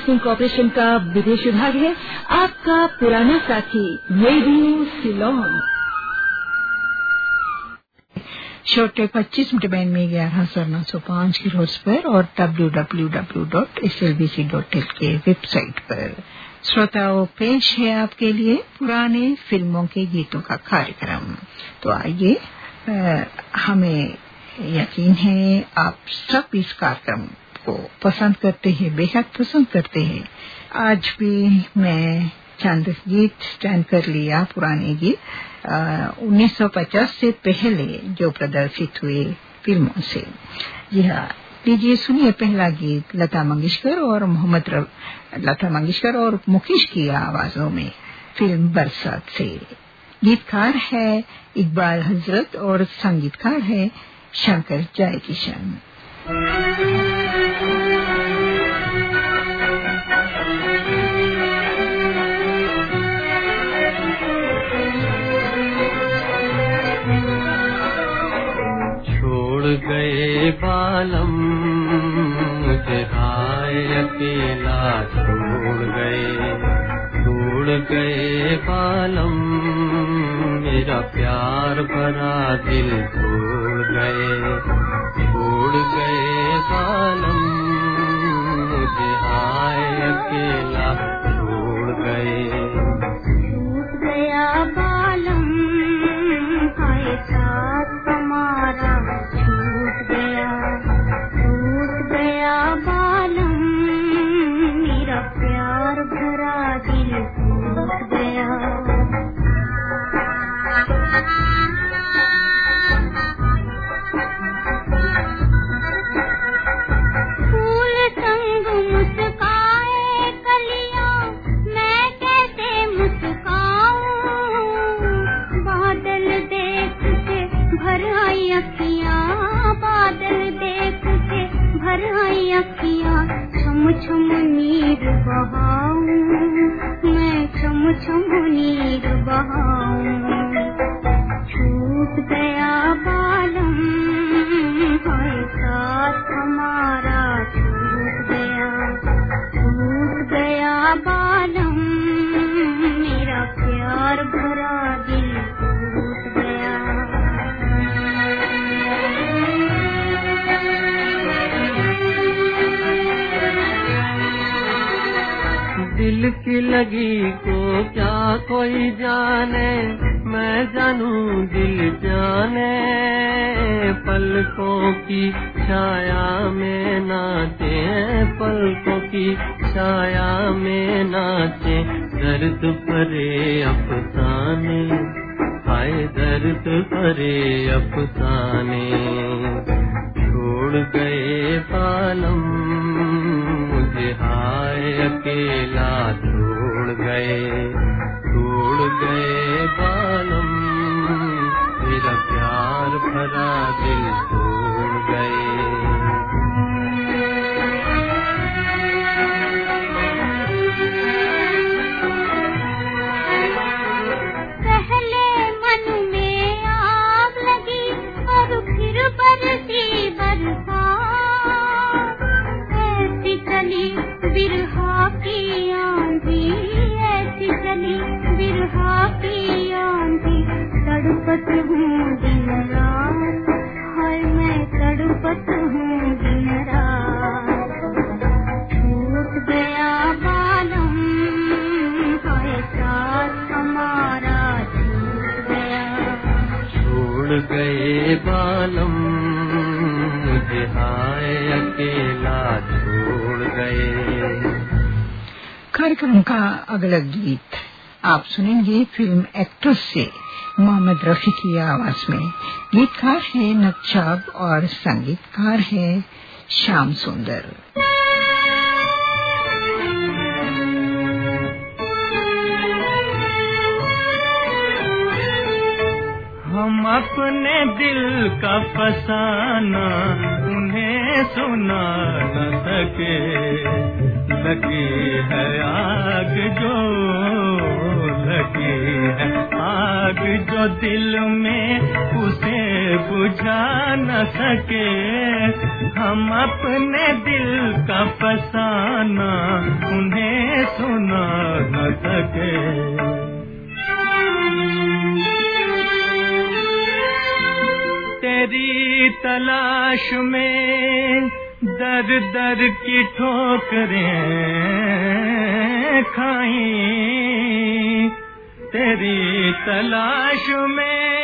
Broadcasting corporation का विदेश विभाग है। आपका पुराना साथी रेडियो सिलोन छोटे पच्चीस मिनट बैंड में ग्यारह सौ नौ सौ पाँच किलो पर और W W W dot S L B C dot L K website पर। श्रोताओं पेश है आपके लिए पुराने फ़िल्मों के गीतों का कार्यक्रम। तो आइए हमें यकीन है आप सब इस कार्यक्रम को। पसंद करते हैं, बेहद पसंद करते हैं। आज भी मैं चंद गीत स्टैंड कर लिया पुराने गीत उन्नीस सौ पचास से पहले जो प्रदर्शित हुए फ़िल्मों से। जी हाँ लीजिए, सुनिए पहला गीत, लता मंगेशकर और मोहम्मद लता मंगेशकर और मुकेश की आवाजों में, फ़िल्म बरसात से। गीतकार है इकबाल हज़रत और संगीतकार है शंकर जयकिशन। छोड़ बालम मुझे हाय अकेला छोड़ गए। छोड़ गए बालम मेरा प्यार भरा दिल छोड़ गए। छोड़ गए बालम मुझे हाय अकेला की लगी को क्या कोई जाने? मैं जानू दिल जाने, पलकों की छाया में नाचे, पलकों की छाया में नाचे, दर्द परे अफसाने आए दर्द परे अफसाने, छोड़ गए पालम हाय अकेला छोड़ गए छोड़ गए बालम। मेरा प्यार भरा दिल छोड़ गए। की आवाज़ में। गीतकार है नक्शाब और संगीतकार है श्याम सुंदर। हम अपने दिल का फसाना, उन्हें सुना न सके। लगी है आग जो, लगी है आग जो दिल में उसे बुझा न सके। हम अपने दिल का फसाना उन्हें सुना न सके। तेरी तलाश में दर दर की ठोकरें खाई। तेरी तलाश में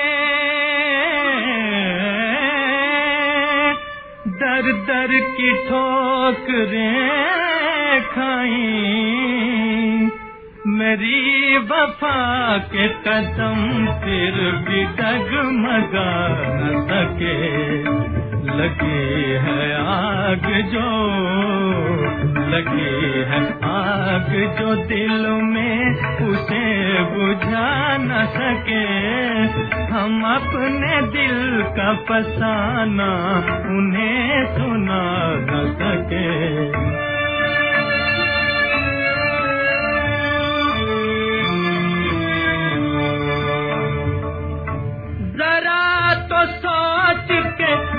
दर दर की ठोकरें खाई। मेरी वफा के कदम फिर भी डगमगा सके। लगी है आग जो, लगी है आग जो दिल में उसे बुझा न सके। हम अपने दिल का फसाना उन्हें सुना न सके।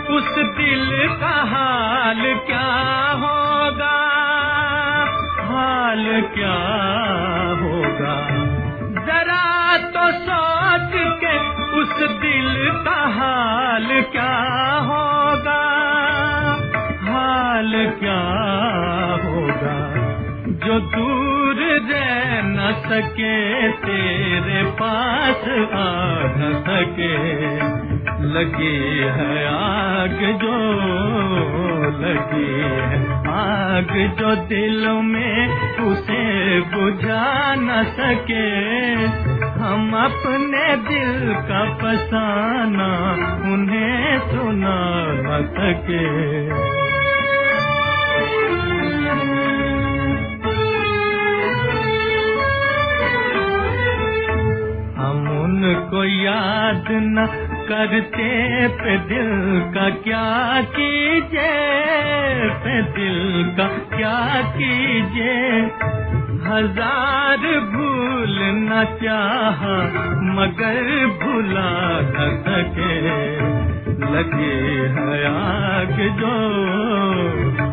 उस दिल का हाल क्या होगा? हाल क्या होगा? जरा तो सोच के उस दिल का हाल क्या होगा? हाल क्या होगा? जो दूर रह न सके तेरे पास आ न सके। लगी है आग जो, लगी है आग जो दिल में उसे बुझा न सके। हम अपने दिल का फसाना उन्हें सुना न सके। हम उनको याद न करते पे दिल का क्या कीजिए? पे दिल का क्या कीजिए? हज़ार भूल न चाह, मगर भुला न सके। लगे है आग जो,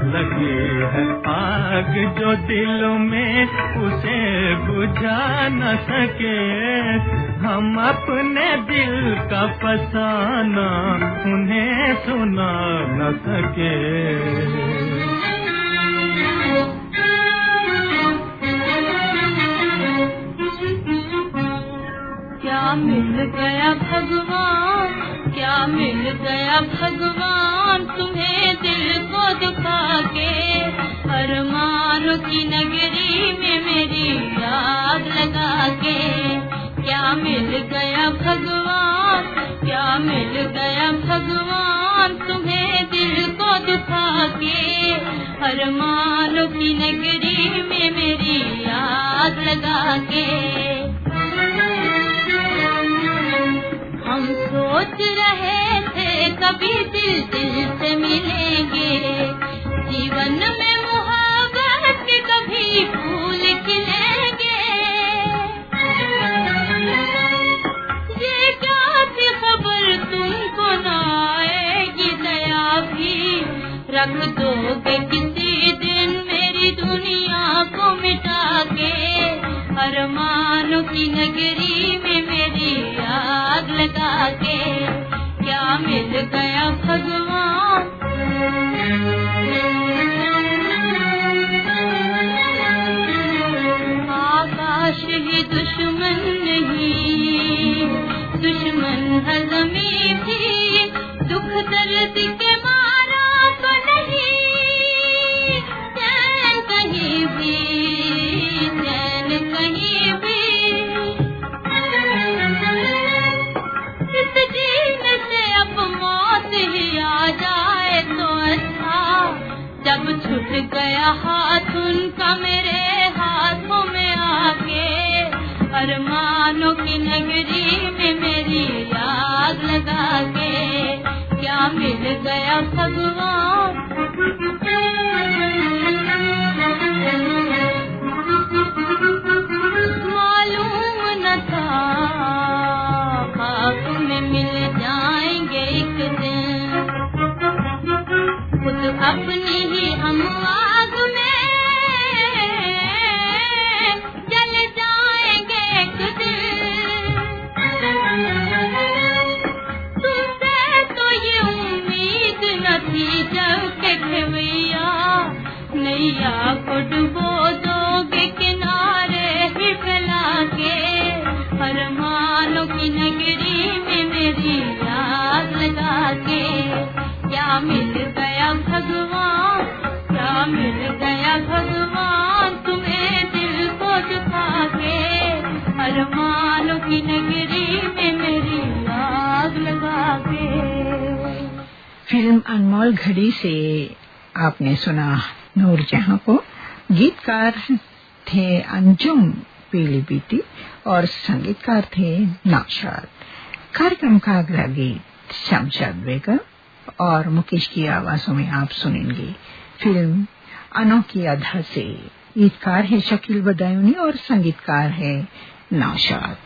लगे है आग जो दिल में उसे बुझा न सके। हम अपने दिल का फसाना, उन्हें सुना न सके। क्या मिल गया भगवान? क्या मिल गया भगवान? तुम्हें दिल को दुखा के अरमान की नगरी में मेरी याद लगा के। मिल गया भगवान? क्या मिल गया भगवान? तुम्हें दिल को दुखा के अरमान की नगरी में मेरी याद लगा के। हम सोच रहे थे कभी दिल दिल से मिलेंगे। जीवन में रख दोगे किसी दिन मेरी दुनिया को मिटा के अरमानों की नगरी में मेरी आग लगा के क्या मिल गया भगवान? आकाश ही दुश्मन नहीं, दुश्मन है जमी भी दुख दर्द के සතු दोगे किनारे ही फैला के की नगरी में मेरी याद लगा मिल गया भगवान, क्या मिल गया भगवान तुम्हें दिल को दिखा के अरमानों की नगरी में मेरी याद लगा के फ़िल्म अनमोल घड़ी से आपने सुना नूरजहां को गीतकार थे अंजुम पीलीबीती और संगीतकार थे नौशाद। कार्यक्रम का अगला गीत शमशाद बेगम और मुकेश की आवाजों में आप सुनेंगे। फ़िल्म अनोखी अधा से। गीतकार है शकील बदायूनी और संगीतकार है नौशाद।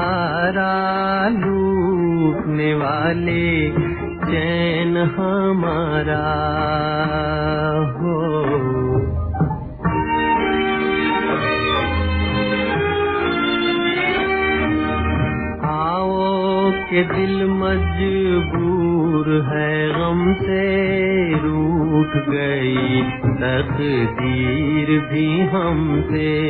सहारा लूटने वाले चैन हमारा हो। आओ के दिल मजबूर है, गम से रूठ गई, तकदीर भी हमसे।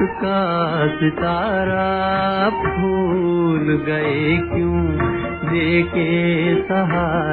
का सितारा भूल गए क्यों? देखे सहारा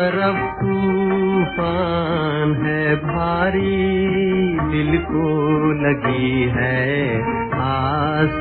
तरफ़ तूफ़ान है भारी दिल को लगी है आस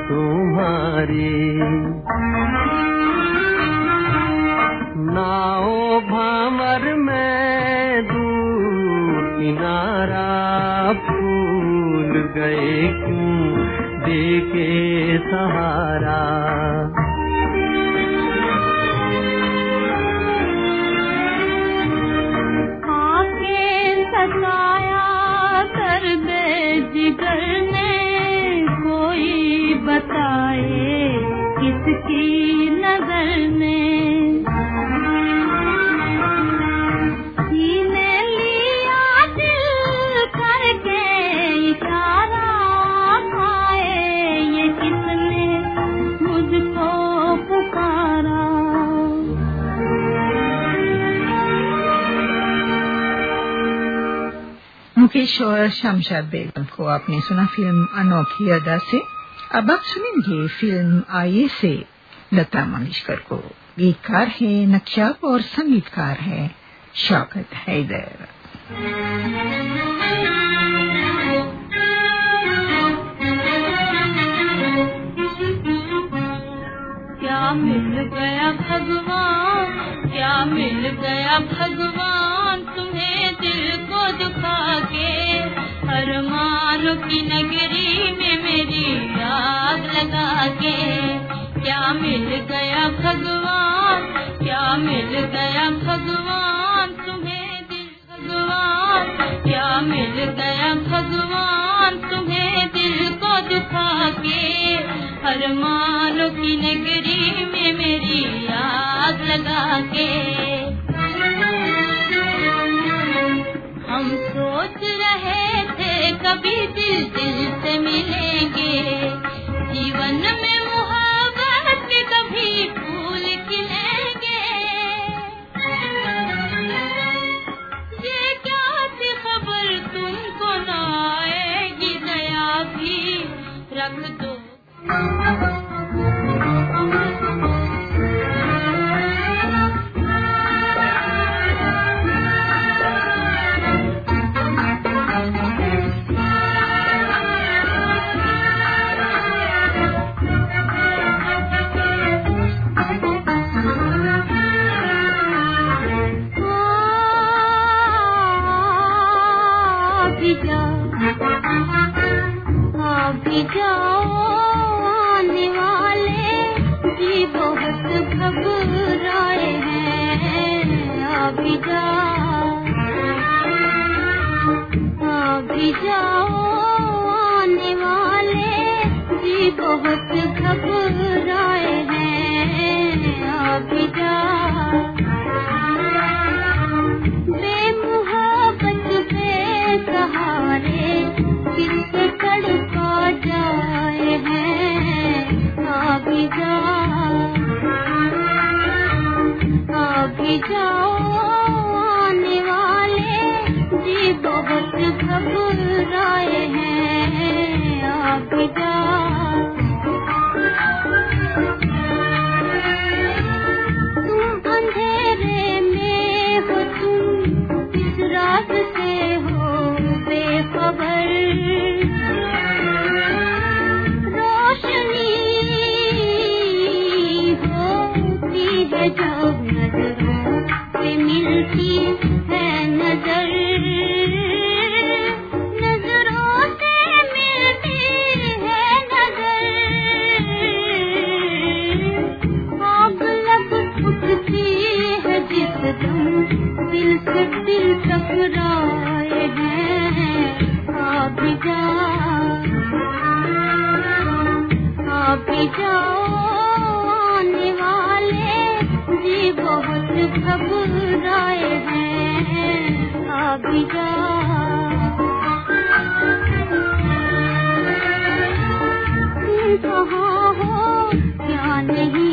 मुकेश और शमशाद बेगम को आपने सुना फ़िल्म अनोखी अदा से। अब आप सुनेंगे फ़िल्म आइए से, लता मंगेशकर को। गीतकार है नक्शाब और संगीतकार है शौकत हैदर। क्या मिल गया भगवान? क्या मिल गया भगवान? अरमानों की नगरी में मेरी आग लगा के। क्या मिल गया भगवान? क्या मिल गया भगवान? तुम्हें दिल भगवान। क्या मिल गया भगवान? तुम्हें दिल को दुखा के। अरमानों की नगरी में मेरी आग लगा के। कभी दिल दिल से मिलेंगे। जीवन में नहीं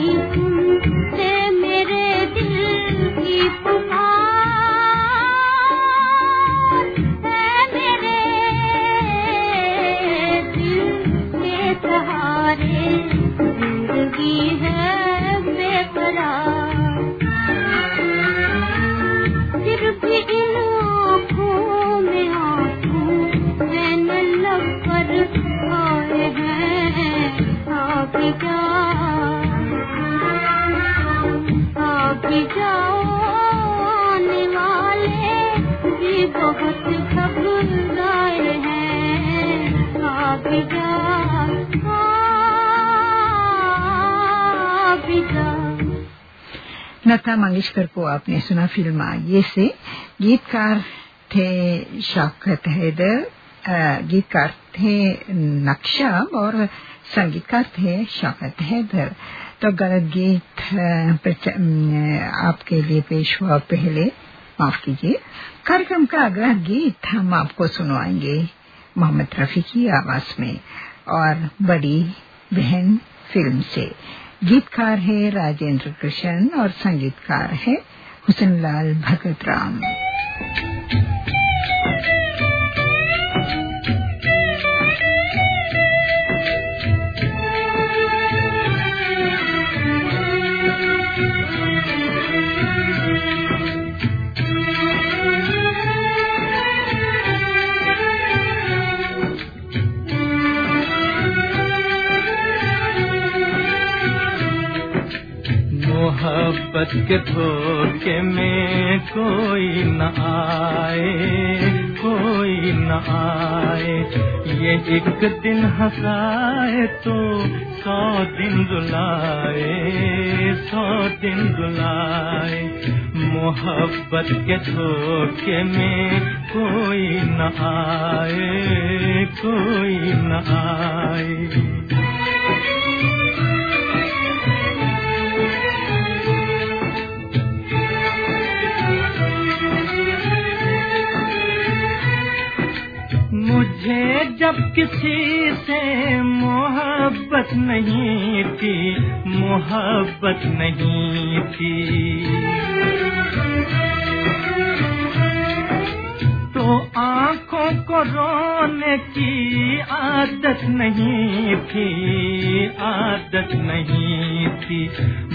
लता मंगेशकर को आपने सुना फ़िल्म ये से। गीतकार थे शौकत हैदर गीतकार थे नक्शा और संगीतकार थे शौकत हैदर। तो गलत गीत आपके लिए पेश हुआ पहले, माफ़ कीजिए। कार्यक्रम का अगला गीत हम आपको सुनवाएँगे मोहम्मद रफी की आवाज़ में और बड़ी बहन फ़िल्म से। गीतकार है राजेंद्र कृष्ण और संगीतकार है हुसनलाल भगत राम। मोहब्बत के धोखे में कोई न आए, कोई न आए। ये एक दिन हंसाए तो सौ दिन रुलाए, सौ दिन रुलाए। मोहब्बत के धोखे में कोई न आए, कोई न आए। जब किसी से मोहब्बत नहीं थी, मोहब्बत नहीं थी। तो आँखों को रोने की आदत नहीं थी, आदत नहीं थी।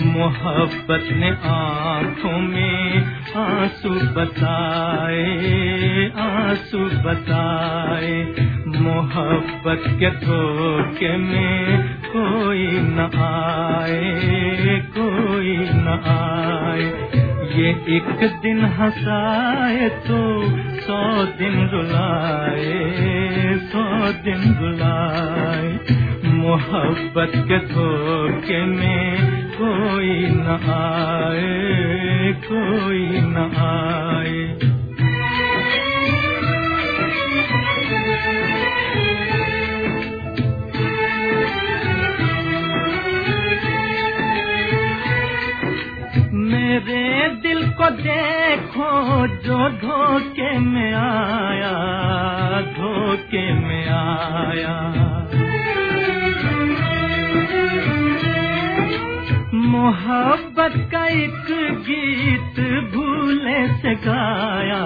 मोहब्बत ने आँखों में आँसू बताए। आँसू बताए, मोहब्बत के धोखे में कोई न आए, कोई न आए। ये एक दिन हंसाए तो सौ दिन रुलाए, सौ दिन रुलाए। मोहब्बत के धोखे में कोई न आए, कोई न आए। देखो जो धोखे में आया, धोखे में आया। मोहब्बत का एक गीत भूले से गाया,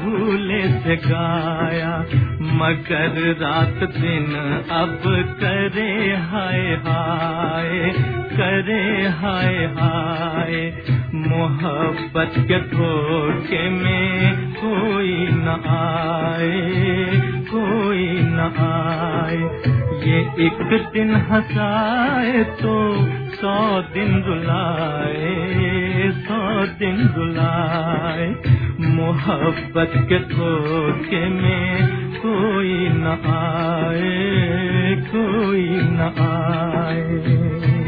भूले से गाया। मगर रात दिन अब करे हाय हाय, करे हाय हाय। मोहब्बत के धोखे में कोई न आए, कोई न आए। ये एक दिन हंसाए तो सौ दिन रुलाए, सौ दिन रुलाए। मोहब्बत के धोखे में कोई न आए, कोई न आए।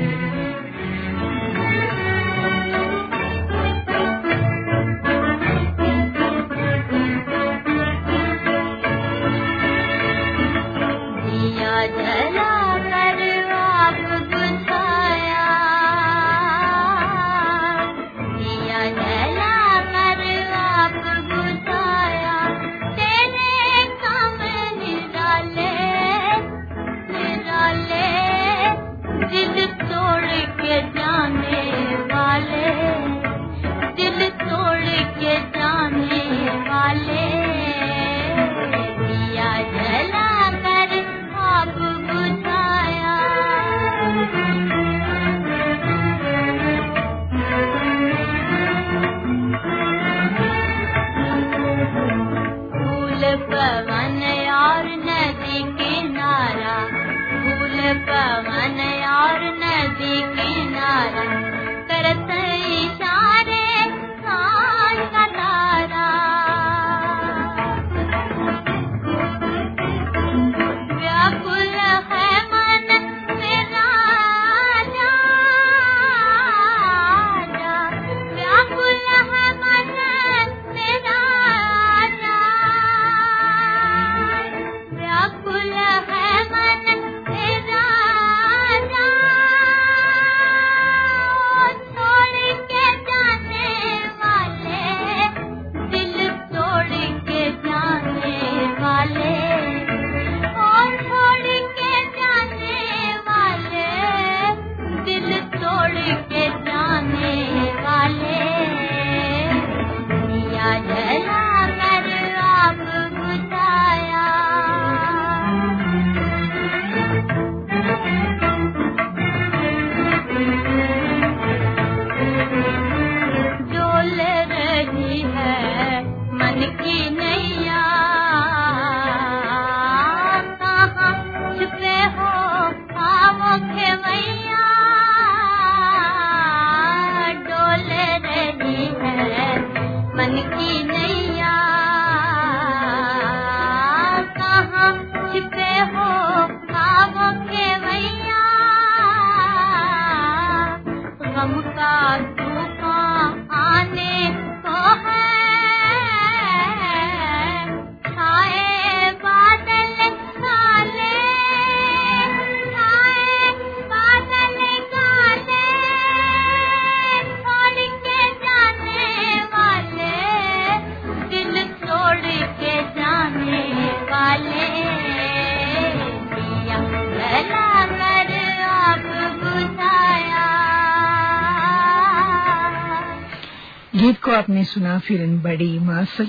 आपने सुना फ़िल्म बड़ी माँ से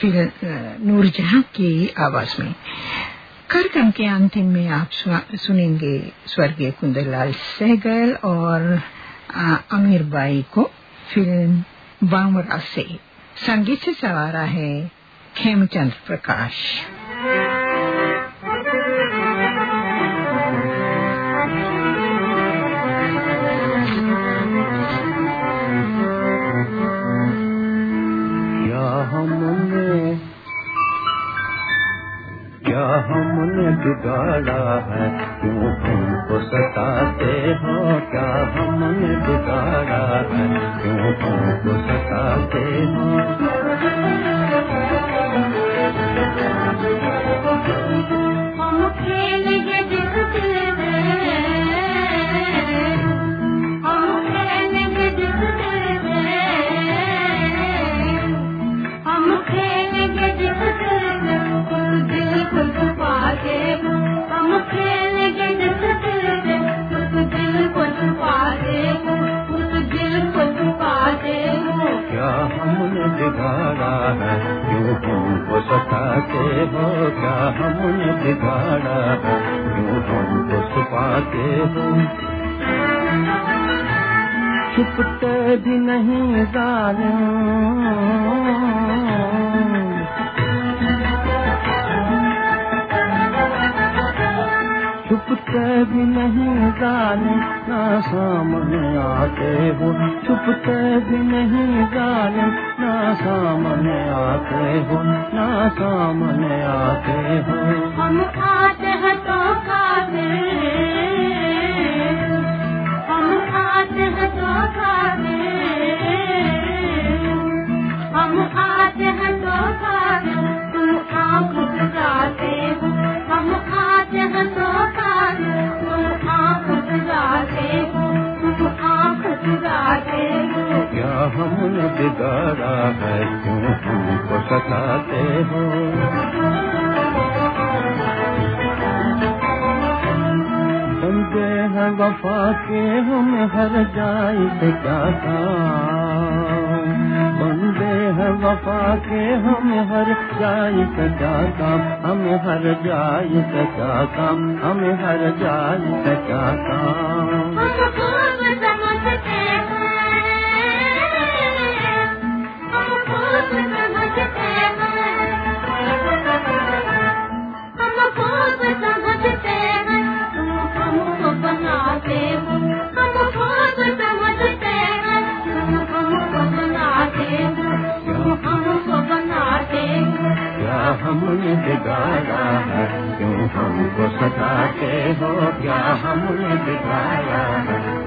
फ़िल्म नूरजहां की आवाज़ में। कार्यक्रम के अंतिम में आप सुनेंगे स्वर्गीय कुंदरलाल सहगल और अमीर बाई को फ़िल्म बामरा से। संगीत से सवारा है खेमचंद प्रकाश। बिगाड़ा है। क्यों हमको सताते हो? क्या हमने बिगाड़ा है? क्यों हमको सताते हो? हम खेलेंगे हो छुपते भी नहीं जालिम छुपते भी नहीं जाने, ना सामने आते हो। छुपते भी नहीं जाने, ना सामने आते हो, ना सामने आते हो। हम आते बिगाड़ा है, क्यों हमको सताते हो? बंदे हैं वफा के हम हर जाए काम? बंदे हैं वफा के हम हर जाए से काम? हम हर जाए से क्या काम? हम हर जाए से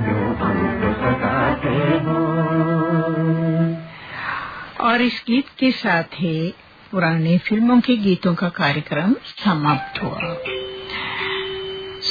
क्यों सताते हो? और इस गीत के साथ ही पुराने फ़िल्मों के गीतों का कार्यक्रम समाप्त हुआ।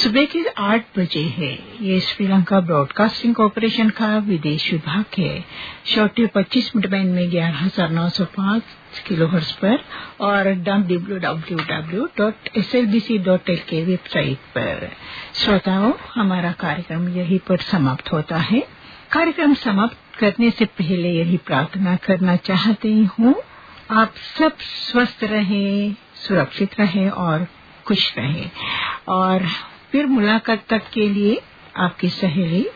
सुबह के आठ बजे है। ये श्रीलंका ब्रॉडकास्टिंग कॉरपोरेशन का विदेश विभाग है। शॉर्ट 25 मिनट बैंड में ग्यारह हज़ार नौ सौ पाँच किलो हर्स पर और W W W dot S L B C dot L K website पर। श्रोताओं, हमारा कार्यक्रम यहीं पर समाप्त होता है। कार्यक्रम समाप्त करने से पहले यही प्रार्थना करना चाहती हूँ। आप सब स्वस्थ रहें, सुरक्षित रहें और खुश रहें। और फिर मुलाकात तक के लिए आपकी सहेली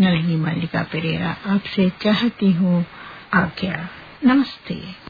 नलिनी मल्लिका पेरेरा आपसे चाहती हूँ आज्ञा। नमस्ते।